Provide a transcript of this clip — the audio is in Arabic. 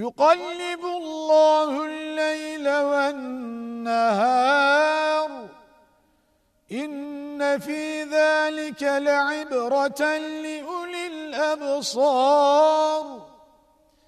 يقلب الله الليل والنهار. إن في ذلك لعبرة لأولي الأبصار.